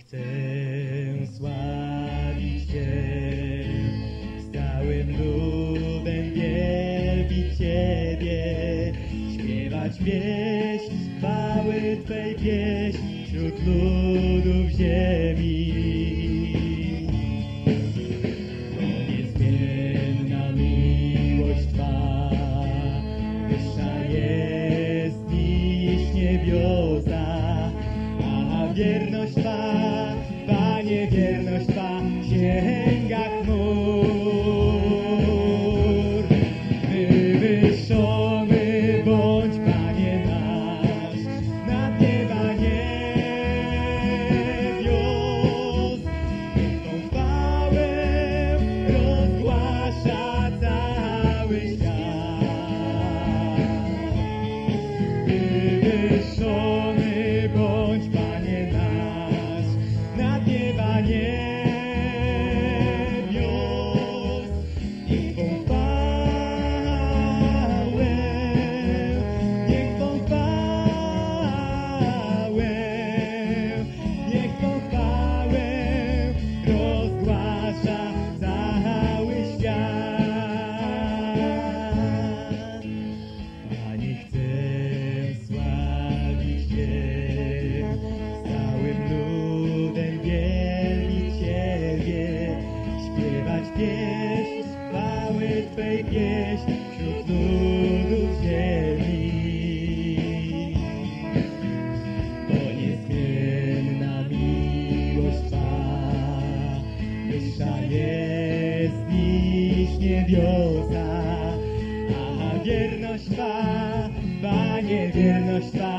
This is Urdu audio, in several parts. سویشی پاوت نی نوشتا آر استا رستان چاہ نامی گوسہ گسا گیسا آ گر نشتا باغ نشتا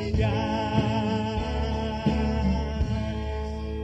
świat.